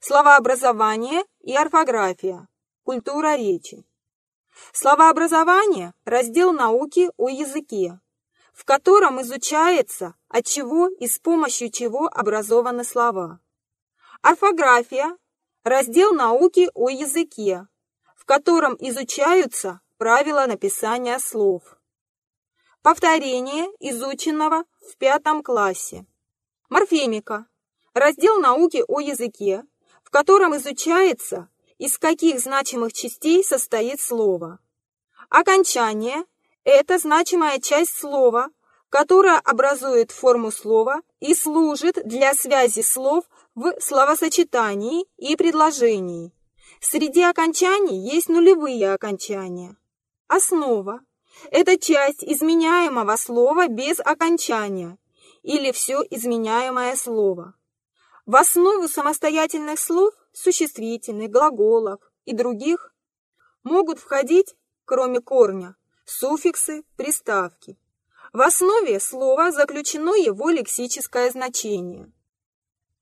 словообразование и орфография, культура речи. Словообразование – раздел науки о языке, в котором изучается, от чего и с помощью чего образованы слова. Орфография – раздел науки о языке, в котором изучаются правила написания слов. Повторение изученного в пятом классе. Морфемика – раздел науки о языке, котором изучается, из каких значимых частей состоит слово. Окончание – это значимая часть слова, которая образует форму слова и служит для связи слов в словосочетании и предложении. Среди окончаний есть нулевые окончания. Основа – это часть изменяемого слова без окончания или все изменяемое слово. В основу самостоятельных слов, существительных, глаголов и других могут входить, кроме корня, суффиксы, приставки. В основе слова заключено его лексическое значение.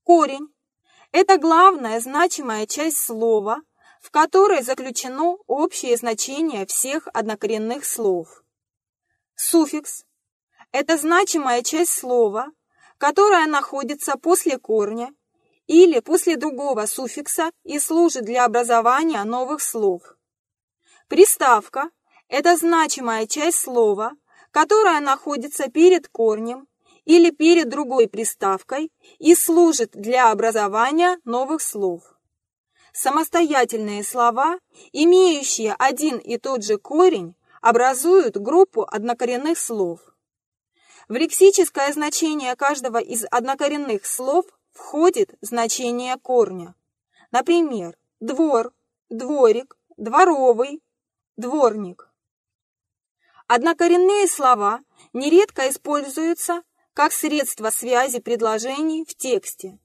Корень – это главная значимая часть слова, в которой заключено общее значение всех однокоренных слов. Суффикс – это значимая часть слова, которая находится после корня или после другого суффикса и служит для образования новых слов. Приставка – это значимая часть слова, которая находится перед корнем или перед другой приставкой и служит для образования новых слов. Самостоятельные слова, имеющие один и тот же корень, образуют группу однокоренных слов. В лексическое значение каждого из однокоренных слов входит значение корня. Например, двор, дворик, дворовый, дворник. Однокоренные слова нередко используются как средство связи предложений в тексте.